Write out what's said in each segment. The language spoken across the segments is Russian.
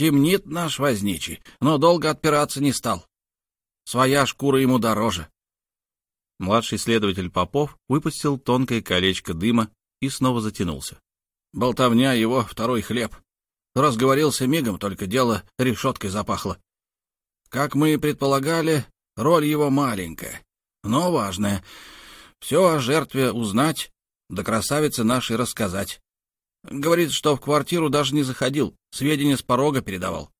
Темнит наш возничий, но долго отпираться не стал. Своя шкура ему дороже. Младший следователь Попов выпустил тонкое колечко дыма и снова затянулся. Болтовня его второй хлеб. Разговорился мигом, только дело решеткой запахло. Как мы и предполагали, роль его маленькая, но важная. Все о жертве узнать, да красавице нашей рассказать. Говорит, что в квартиру даже не заходил, сведения с порога передавал.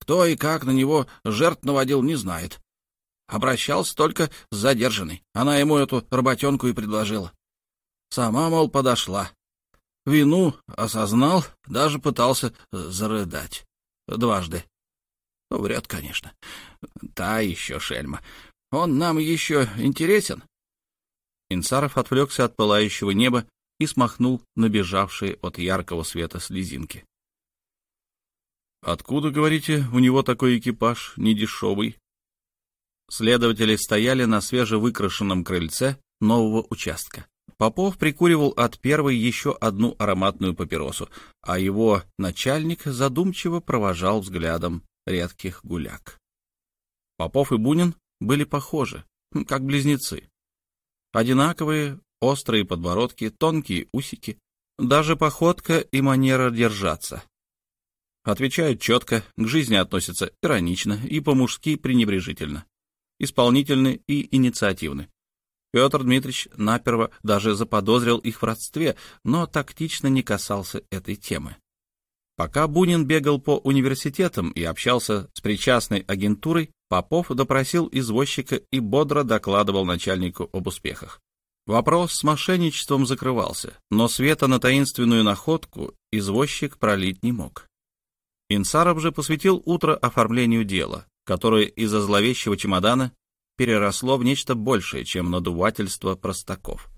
Кто и как на него жертв наводил, не знает. Обращался только с задержанной. Она ему эту работенку и предложила. Сама, мол, подошла. Вину осознал, даже пытался зарыдать. Дважды. Ну, врет, конечно. Та еще шельма. Он нам еще интересен. Инсаров отвлекся от пылающего неба и смахнул набежавшие от яркого света слезинки. «Откуда, говорите, у него такой экипаж недешевый?» Следователи стояли на свежевыкрашенном крыльце нового участка. Попов прикуривал от первой еще одну ароматную папиросу, а его начальник задумчиво провожал взглядом редких гуляк. Попов и Бунин были похожи, как близнецы. Одинаковые, острые подбородки, тонкие усики, даже походка и манера держаться. Отвечают четко, к жизни относятся иронично и по-мужски пренебрежительно, исполнительны и инициативны. Петр Дмитриевич наперво даже заподозрил их в родстве, но тактично не касался этой темы. Пока Бунин бегал по университетам и общался с причастной агентурой, Попов допросил извозчика и бодро докладывал начальнику об успехах. Вопрос с мошенничеством закрывался, но света на таинственную находку извозчик пролить не мог. Инсаров же посвятил утро оформлению дела, которое из-за зловещего чемодана переросло в нечто большее, чем надувательство простаков.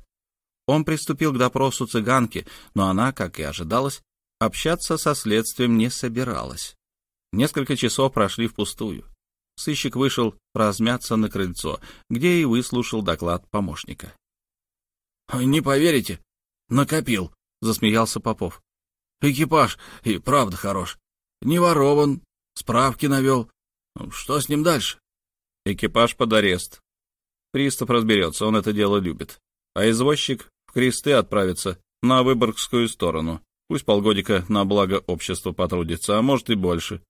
Он приступил к допросу цыганки, но она, как и ожидалось, общаться со следствием не собиралась. Несколько часов прошли впустую. Сыщик вышел размяться на крыльцо, где и выслушал доклад помощника. — Не поверите, накопил, — засмеялся Попов. — Экипаж и правда хорош. Не ворован, справки навел. Что с ним дальше? Экипаж под арест. Пристав разберется, он это дело любит. А извозчик в кресты отправится на Выборгскую сторону. Пусть полгодика на благо общества потрудится, а может и больше.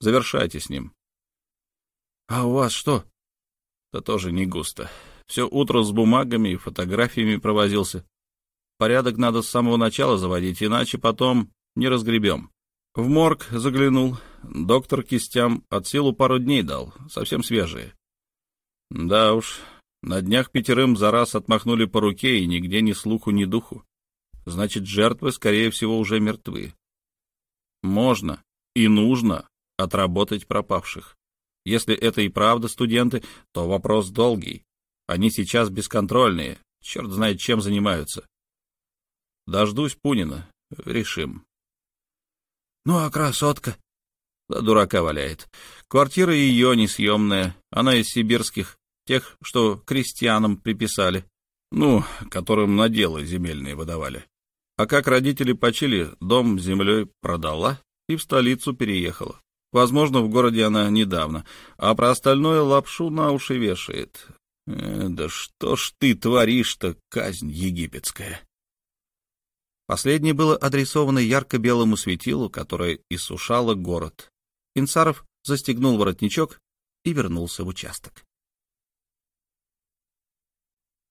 Завершайте с ним. — А у вас что? — Да тоже не густо. Все утро с бумагами и фотографиями провозился. Порядок надо с самого начала заводить, иначе потом не разгребем. В морг заглянул. Доктор кистям от силу пару дней дал, совсем свежие. Да уж, на днях пятерым за раз отмахнули по руке, и нигде ни слуху, ни духу. Значит, жертвы, скорее всего, уже мертвы. Можно и нужно отработать пропавших. Если это и правда студенты, то вопрос долгий. Они сейчас бесконтрольные, черт знает, чем занимаются. Дождусь Пунина, решим. Ну, а красотка? Да дурака валяет. Квартира ее несъемная, она из сибирских, тех, что крестьянам приписали. Ну, которым наделы земельные выдавали. А как родители почили, дом землей продала и в столицу переехала. Возможно, в городе она недавно, а про остальное лапшу на уши вешает. Э, да что ж ты творишь-то, казнь египетская? Последнее было адресовано ярко-белому светилу, которое иссушало город. Инсаров застегнул воротничок и вернулся в участок.